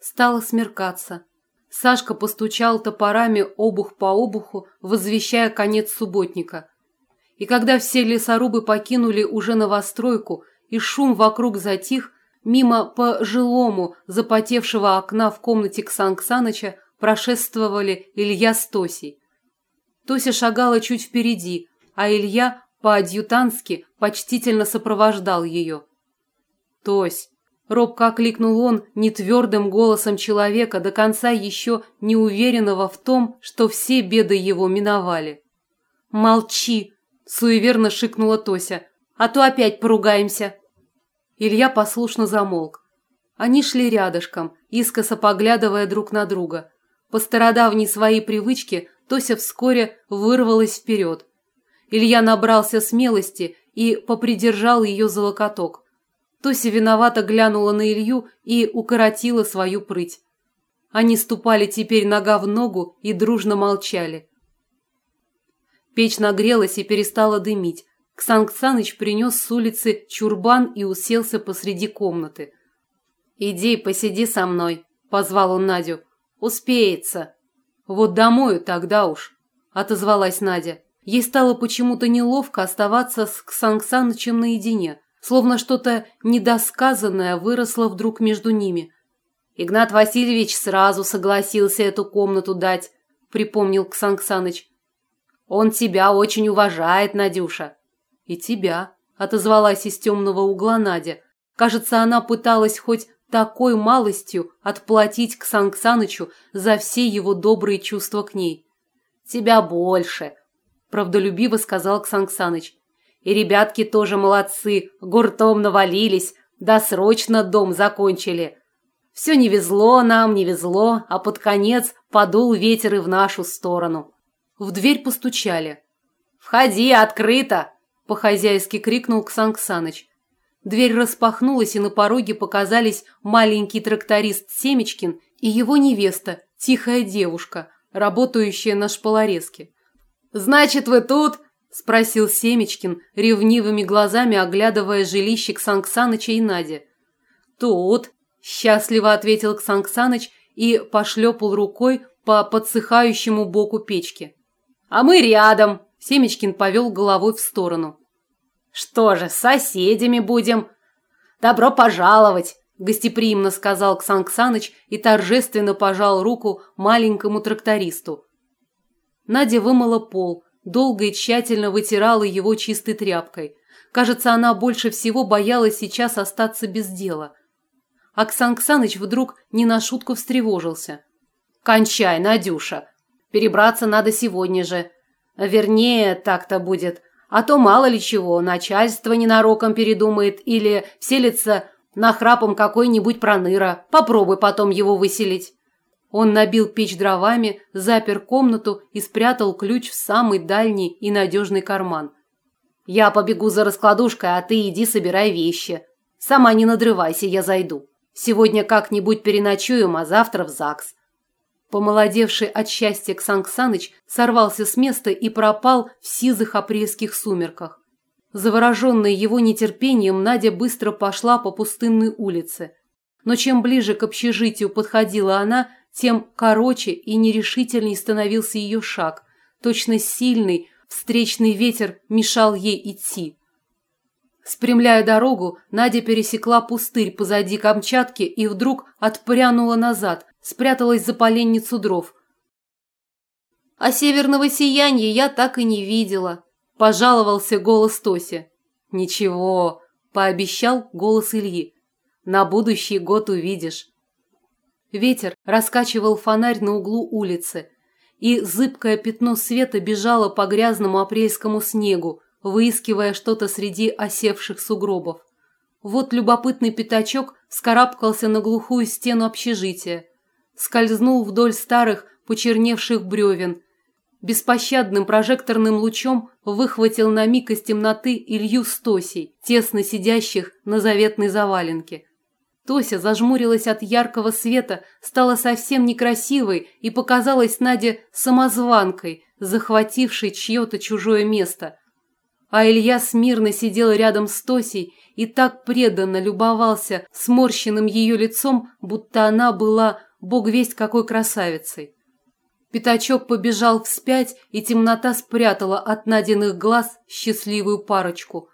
Стало смеркаться. Сашка постучал топорами обух по обуху, возвещая конец субботника. И когда все лесорубы покинули уже новостройку, и шум вокруг затих, мимо по-жилому запотевшего окна в комнате Ксан Ксаныча прошествовали Илья с Тосей. Тося шагала чуть впереди, а Илья по-адъютантски почтительно сопровождал ее. «Тось!» – робко окликнул он нетвердым голосом человека, до конца еще не уверенного в том, что все беды его миновали. «Молчи!» – суеверно шикнула Тося. «А то опять поругаемся!» Илья послушно замолк. Они шли рядышком, искоса поглядывая друг на друга. По стародавней своей привычке Тося вскоре вырвалась вперед. Илья набрался смелости и попридержал ее за локоток. Тося виновато глянула на Илью и укоротила свою прыть. Они ступали теперь нога в ногу и дружно молчали. Печь нагрелась и перестала дымить. Ксан Ксаныч принес с улицы чурбан и уселся посреди комнаты. «Иди, посиди со мной», – позвал он Надю. «Успеется». «Вот домою тогда уж», – отозвалась Надя. Ей стало почему-то неловко оставаться с Ксан Ксанычем наедине, словно что-то недосказанное выросло вдруг между ними. «Игнат Васильевич сразу согласился эту комнату дать», – припомнил Ксан Ксаныч. «Он тебя очень уважает, Надюша». «И тебя», – отозвалась из темного угла Надя. Кажется, она пыталась хоть такой малостью отплатить Ксанычу за все его добрые чувства к ней. «Тебя больше», правдолюбиво сказал Ксанксаныч. И ребятки тоже молодцы, гуртом навалились, досрочно дом закончили. Все не везло нам, не везло, а под конец подул ветер и в нашу сторону. В дверь постучали. «Входи, открыто!» – по-хозяйски крикнул Ксанксаныч. Дверь распахнулась, и на пороге показались маленький тракторист Семечкин и его невеста, тихая девушка, работающая на шпалорезке. «Значит, вы тут?» – спросил Семечкин, ревнивыми глазами оглядывая жилище Ксанксаныча и Нади. «Тут», – счастливо ответил Ксанксаныч и пошлепал рукой по подсыхающему боку печки. «А мы рядом», – Семечкин повел головой в сторону. «Что же, соседями будем?» «Добро пожаловать!» – гостеприимно сказал Ксанксаныч и торжественно пожал руку маленькому трактористу – Надя вымыла пол, долго и тщательно вытирала его чистой тряпкой. Кажется, она больше всего боялась сейчас остаться без дела. Оксан Ксаныч вдруг не на шутку встревожился. «Кончай, Надюша! Перебраться надо сегодня же. Вернее, так-то будет. А то мало ли чего, начальство ненароком передумает или вселится нахрапом какой-нибудь проныра. Попробуй потом его выселить». Он набил печь дровами, запер комнату и спрятал ключ в самый дальний и надежный карман. «Я побегу за раскладушкой, а ты иди собирай вещи. Сама не надрывайся, я зайду. Сегодня как-нибудь переночуем, а завтра в ЗАГС». Помолодевший от счастья Ксан Ксаныч сорвался с места и пропал в сизых апрельских сумерках. Завороженная его нетерпением, Надя быстро пошла по пустынной улице. Но чем ближе к общежитию подходила она, тем короче и нерешительней становился ее шаг. Точно сильный встречный ветер мешал ей идти. Спрямляя дорогу, Надя пересекла пустырь позади Камчатки и вдруг отпрянула назад, спряталась за поленницу дров. «А северного сияния я так и не видела», – пожаловался голос Тоси. «Ничего», – пообещал голос Ильи. «На будущий год увидишь». Ветер раскачивал фонарь на углу улицы, и зыбкое пятно света бежало по грязному апрельскому снегу, выискивая что-то среди осевших сугробов. Вот любопытный пятачок вскарабкался на глухую стену общежития, скользнул вдоль старых почерневших бревен, беспощадным прожекторным лучом выхватил на миг из темноты Илью Стосей, тесно сидящих на заветной заваленке. Тося зажмурилась от яркого света, стала совсем некрасивой и показалась Наде самозванкой, захватившей чье-то чужое место. а Илья смирно сидел рядом с Тосей и так преданно любовался сморщенным ее лицом, будто она была бог весть какой красавицей. Пятачок побежал вспять, и темнота спрятала от Надиных глаз счастливую парочку.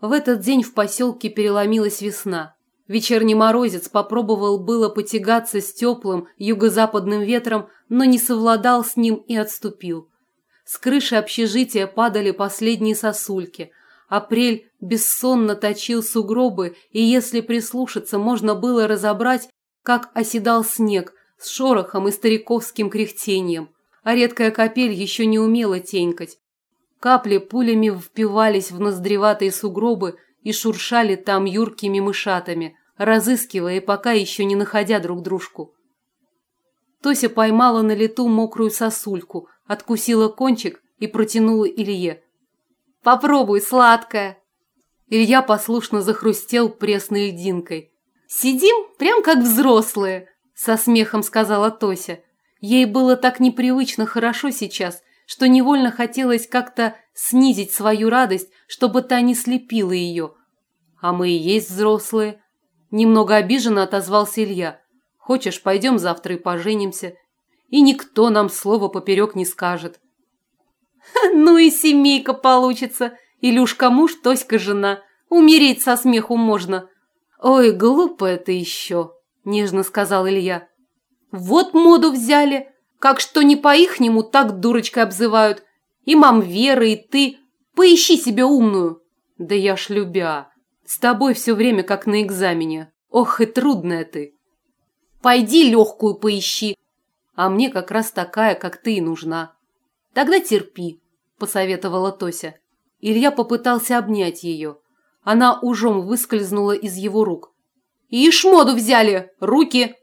В этот день в поселке переломилась весна. Вечерний морозец попробовал было потягаться с теплым юго-западным ветром, но не совладал с ним и отступил. С крыши общежития падали последние сосульки. Апрель бессонно точил сугробы, и если прислушаться, можно было разобрать, как оседал снег с шорохом и стариковским кряхтением. А редкая капель еще не умела тенькать. Капли пулями впивались в ноздреватые сугробы и шуршали там юркими мышатами – разыскивая и пока еще не находя друг дружку. Тося поймала на лету мокрую сосульку, откусила кончик и протянула Илье. «Попробуй, сладкая!» Илья послушно захрустел пресной льдинкой. «Сидим прям как взрослые», – со смехом сказала Тося. Ей было так непривычно хорошо сейчас, что невольно хотелось как-то снизить свою радость, чтобы та не слепила ее. «А мы и есть взрослые», Немного обиженно отозвался Илья. Хочешь, пойдем завтра и поженимся. И никто нам слова поперек не скажет. Ну и семейка получится. Илюшка муж, Тоська жена. Умереть со смеху можно. Ой, глупо это еще, нежно сказал Илья. Вот моду взяли. Как что не по-ихнему, так дурочкой обзывают. И мам Вера, и ты. Поищи себе умную. Да я ж любя. С тобой все время как на экзамене. Ох и трудная ты. Пойди легкую поищи. А мне как раз такая, как ты и нужна. Тогда терпи, посоветовала Тося. Илья попытался обнять ее. Она ужом выскользнула из его рук. «Ишь, моду взяли! Руки!»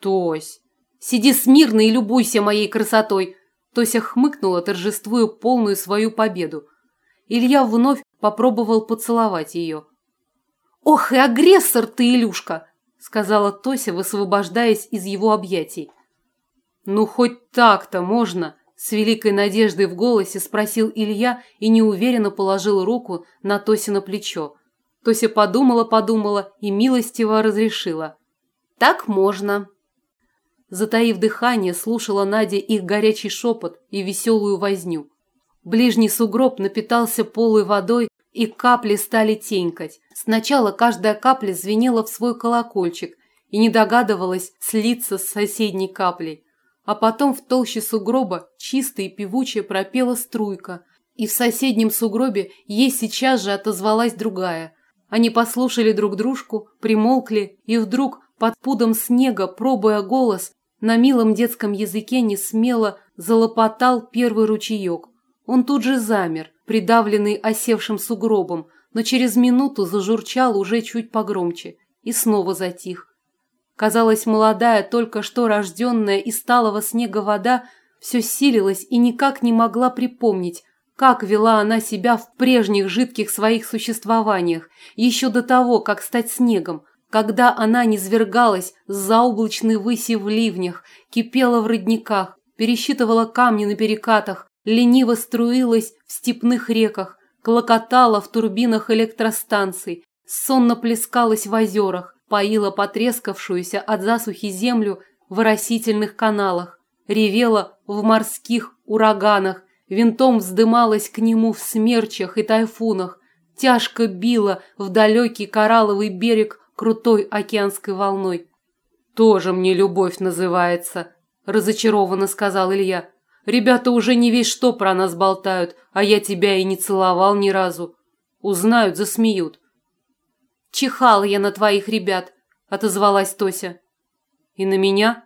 «Тось, сиди смирно и любуйся моей красотой!» Тося хмыкнула, торжествуя полную свою победу. Илья вновь попробовал поцеловать ее. «Ох и агрессор ты, Илюшка!» – сказала Тося, высвобождаясь из его объятий. «Ну, хоть так-то можно!» – с великой надеждой в голосе спросил Илья и неуверенно положил руку на Тосе на плечо. Тося подумала-подумала и милостиво разрешила. «Так можно!» Затаив дыхание, слушала Надя их горячий шепот и веселую возню. Ближний сугроб напитался полой водой, и капли стали тенькать. Сначала каждая капля звенела в свой колокольчик и не догадывалась слиться с соседней каплей. А потом в толще сугроба чисто и певуче пропела струйка, и в соседнем сугробе ей сейчас же отозвалась другая. Они послушали друг дружку, примолкли, и вдруг под пудом снега, пробуя голос, на милом детском языке не смело залопотал первый ручеек. Он тут же замер, придавленный осевшим сугробом, но через минуту зажурчал уже чуть погромче и снова затих. Казалось, молодая, только что рожденная из сталого снега вода все силилась и никак не могла припомнить, как вела она себя в прежних жидких своих существованиях, еще до того, как стать снегом, когда она низвергалась с заоблачной выси в ливнях, кипела в родниках, пересчитывала камни на перекатах, лениво струилась в степных реках, клокотала в турбинах электростанций, сонно плескалась в озерах, поила потрескавшуюся от засухи землю в оросительных каналах, ревела в морских ураганах, винтом вздымалась к нему в смерчах и тайфунах, тяжко била в далекий коралловый берег крутой океанской волной. «Тоже мне любовь называется», – разочарованно сказал Илья. Ребята уже не весь что про нас болтают, а я тебя и не целовал ни разу. Узнают, засмеют. Чихала я на твоих ребят, отозвалась Тося. И на меня?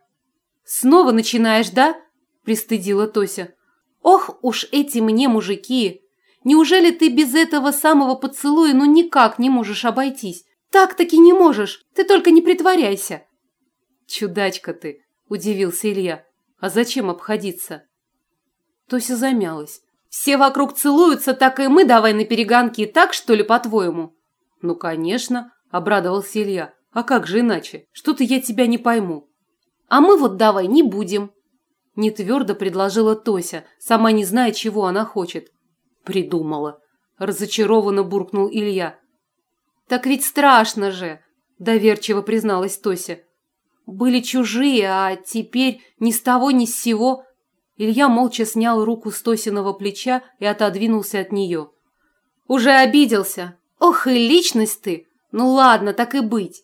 Снова начинаешь, да? Пристыдила Тося. Ох уж эти мне мужики! Неужели ты без этого самого поцелуя ну никак не можешь обойтись? Так-таки не можешь, ты только не притворяйся. Чудачка ты, удивился Илья. А зачем обходиться? Тося замялась. «Все вокруг целуются, так и мы давай на перегонки, так что ли, по-твоему?» «Ну, конечно», – обрадовался Илья. «А как же иначе? Что-то я тебя не пойму». «А мы вот давай не будем», – не твердо предложила Тося, сама не зная, чего она хочет. Придумала. Разочарованно буркнул Илья. Так ведь страшно же, доверчиво призналась Тося. Были чужие, а теперь ни с того ни с сего. Илья молча снял руку с Тосиного плеча и отодвинулся от нее. Уже обиделся. Ох и личность ты. Ну ладно, так и быть.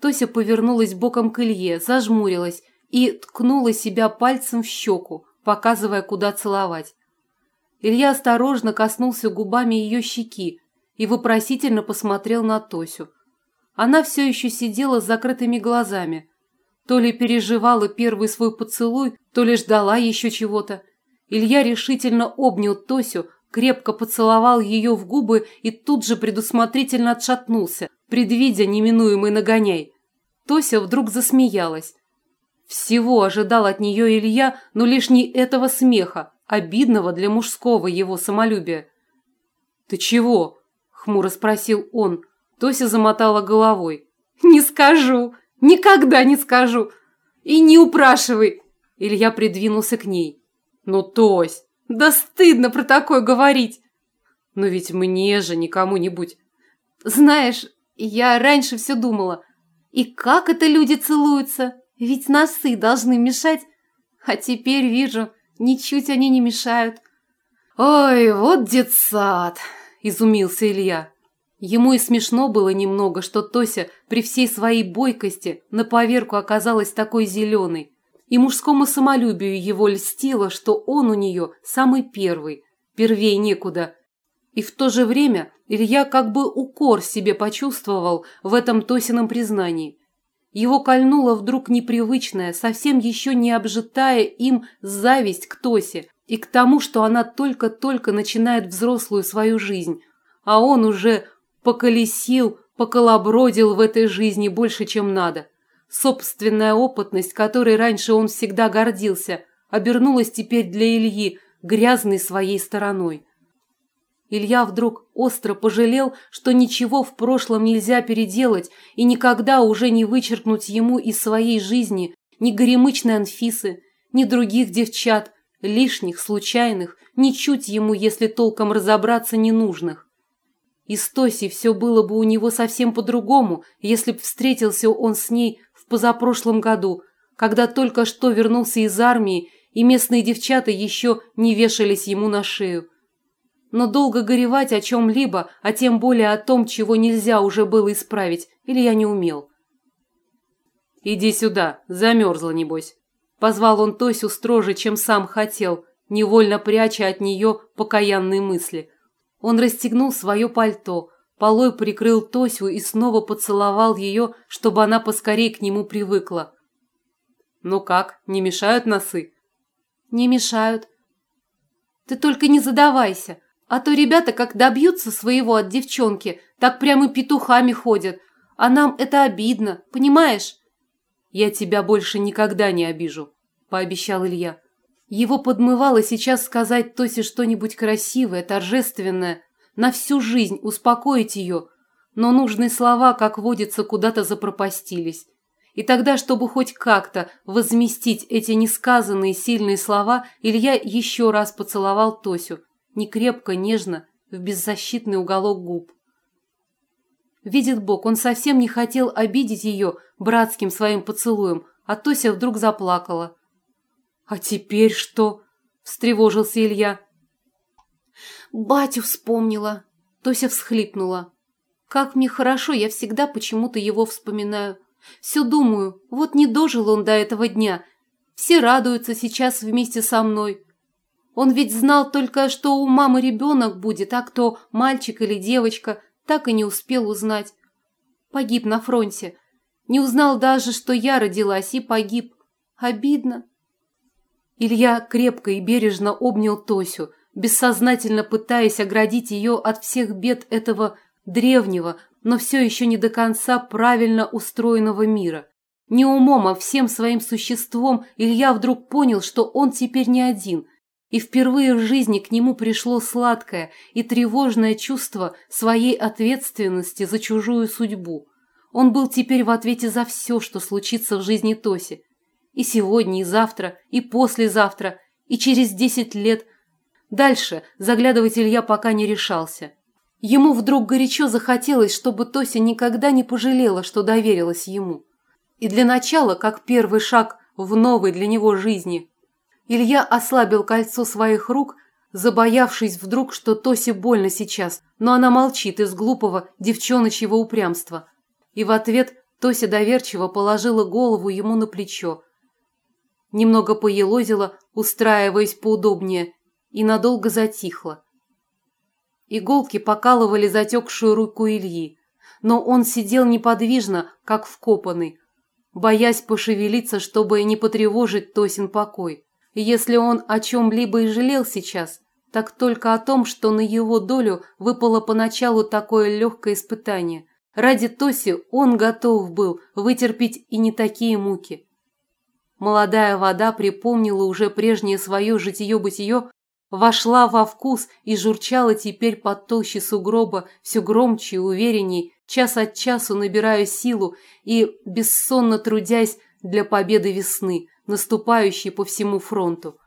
Тося повернулась боком к Илье, зажмурилась и ткнула себя пальцем в щеку, показывая, куда целовать. Илья осторожно коснулся губами ее щеки и вопросительно посмотрел на Тосю. Она все еще сидела с закрытыми глазами. То ли переживала первый свой поцелуй, то ли ждала еще чего-то. Илья решительно обнял Тосю, крепко поцеловал ее в губы и тут же предусмотрительно отшатнулся, предвидя неминуемый нагоняй. Тося вдруг засмеялась. Всего ожидал от нее Илья, но лишь не этого смеха, обидного для мужского его самолюбия. «Ты чего?» – хмуро спросил он. Тося замотала головой. «Не скажу! Никогда не скажу! И не упрашивай!» Илья придвинулся к ней. «Ну, Тось, да стыдно про такое говорить!» «Но ведь мне же, никому нибудь «Знаешь, я раньше все думала, и как это люди целуются? Ведь носы должны мешать, а теперь вижу, ничуть они не мешают». «Ой, вот детсад!» – изумился Илья. Ему и смешно было немного, что Тося при всей своей бойкости на поверку оказалась такой зеленой. И мужскому самолюбию его льстило, что он у нее самый первый, первей некуда. И в то же время Илья как бы укор себе почувствовал в этом Тосином признании. Его кольнула вдруг непривычная, совсем еще не обжитая им зависть к Тосе и к тому, что она только-только начинает взрослую свою жизнь, а он уже поколесил, поколобродил в этой жизни больше, чем надо. Собственная опытность, которой раньше он всегда гордился, обернулась теперь для Ильи грязной своей стороной. Илья вдруг остро пожалел, что ничего в прошлом нельзя переделать и никогда уже не вычеркнуть ему из своей жизни ни горемычной Анфисы, ни других девчат, лишних, случайных, ничуть ему, если толком разобраться, ненужных. И с Тоси все было бы у него совсем по-другому, если б встретился он с ней в позапрошлом году, когда только что вернулся из армии, и местные девчата еще не вешались ему на шею. Но долго горевать о чем-либо, а тем более о том, чего нельзя уже было исправить, или я не умел. «Иди сюда, замерзла, небось», – позвал он Тосю строже, чем сам хотел, невольно пряча от нее покаянные мысли – он расстегнул свое пальто, полой прикрыл Тосю и снова поцеловал ее, чтобы она поскорей к нему привыкла. «Ну как, не мешают носы?» «Не мешают. Ты только не задавайся, а то ребята как добьются своего от девчонки, так прямо петухами ходят, а нам это обидно, понимаешь?» «Я тебя больше никогда не обижу», – пообещал Илья. Его подмывало сейчас сказать Тосе что-нибудь красивое, торжественное, на всю жизнь успокоить ее, но нужные слова, как водится, куда-то запропастились. И тогда, чтобы хоть как-то возместить эти несказанные сильные слова, Илья еще раз поцеловал Тосю, не крепко, нежно, в беззащитный уголок губ. Видит Бог, он совсем не хотел обидеть ее братским своим поцелуем, а Тося вдруг заплакала – «А теперь что?» – встревожился Илья. «Батю вспомнила!» – Тося всхлипнула. «Как мне хорошо, я всегда почему-то его вспоминаю. Все думаю, вот не дожил он до этого дня. Все радуются сейчас вместе со мной. Он ведь знал только, что у мамы ребенок будет, а кто, мальчик или девочка, так и не успел узнать. Погиб на фронте. Не узнал даже, что я родилась, и погиб. Обидно. Илья крепко и бережно обнял Тосю, бессознательно пытаясь оградить ее от всех бед этого древнего, но все еще не до конца правильно устроенного мира. Не умом, а всем своим существом Илья вдруг понял, что он теперь не один, и впервые в жизни к нему пришло сладкое и тревожное чувство своей ответственности за чужую судьбу. Он был теперь в ответе за все, что случится в жизни Тоси, и сегодня, и завтра, и послезавтра, и через десять лет. Дальше заглядывать Илья пока не решался. Ему вдруг горячо захотелось, чтобы Тося никогда не пожалела, что доверилась ему. И для начала, как первый шаг в новой для него жизни, Илья ослабил кольцо своих рук, забоявшись вдруг, что Тосе больно сейчас, но она молчит из глупого девчоночьего упрямства. И в ответ Тося доверчиво положила голову ему на плечо. Немного поелозила, устраиваясь поудобнее, и надолго затихла. Иголки покалывали затекшую руку Ильи, но он сидел неподвижно, как вкопанный, боясь пошевелиться, чтобы не потревожить Тосин покой. Если он о чем-либо и жалел сейчас, так только о том, что на его долю выпало поначалу такое легкое испытание. Ради Тоси он готов был вытерпеть и не такие муки. Молодая вода припомнила уже прежнее свое житие-бытие вошла во вкус и журчала теперь под толще сугроба все громче и уверенней, час от часу набирая силу и бессонно трудясь для победы весны, наступающей по всему фронту.